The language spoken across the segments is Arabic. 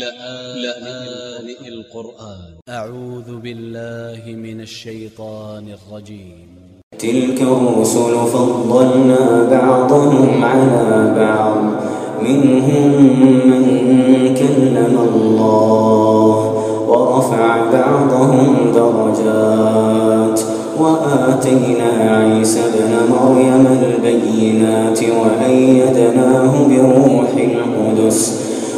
لآن القرآن. أ ع و ذ ب ا ل ل ه من ا ل ش ي ط ا ن ا ل ج ي م تلك الرسل فضلنا بعضهم على بعض منهم من كلم الله ورفع بعضهم درجات وآتينا عيسى ابن مريم البينات وأيدناه بروح القدس.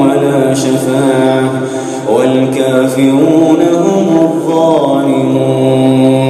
ولا شفاعة والكافرون هم الظالمون.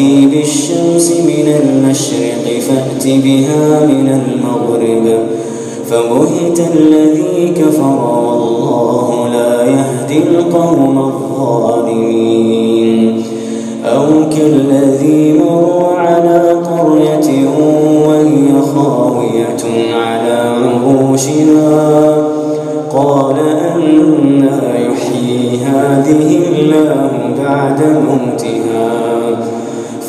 يأتي بالشمس من المشرق فأت بها من المغرب فبهت الذي كفر والله لا يهدي القوم الظالمين أو كالذي مر على قرية وهي خاوية على عروشها قال أنا يحيي هذه الله بعد موتها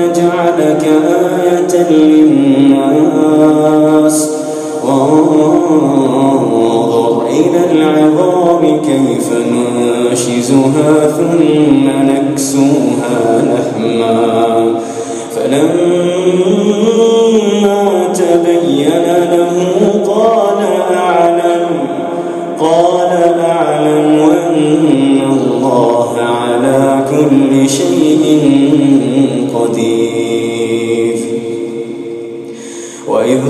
ولنجعلك آية للناس. وانظر إلى العظام كيف ننشزها ثم نكسوها لحما. فلما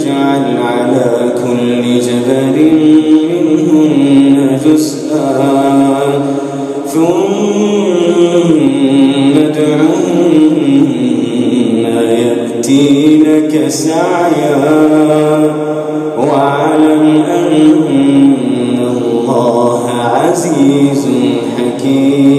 اجعل على كل جبل منهن جزءا ثم ادعهن يأتينك سعيا واعلم أن الله عزيز حكيم.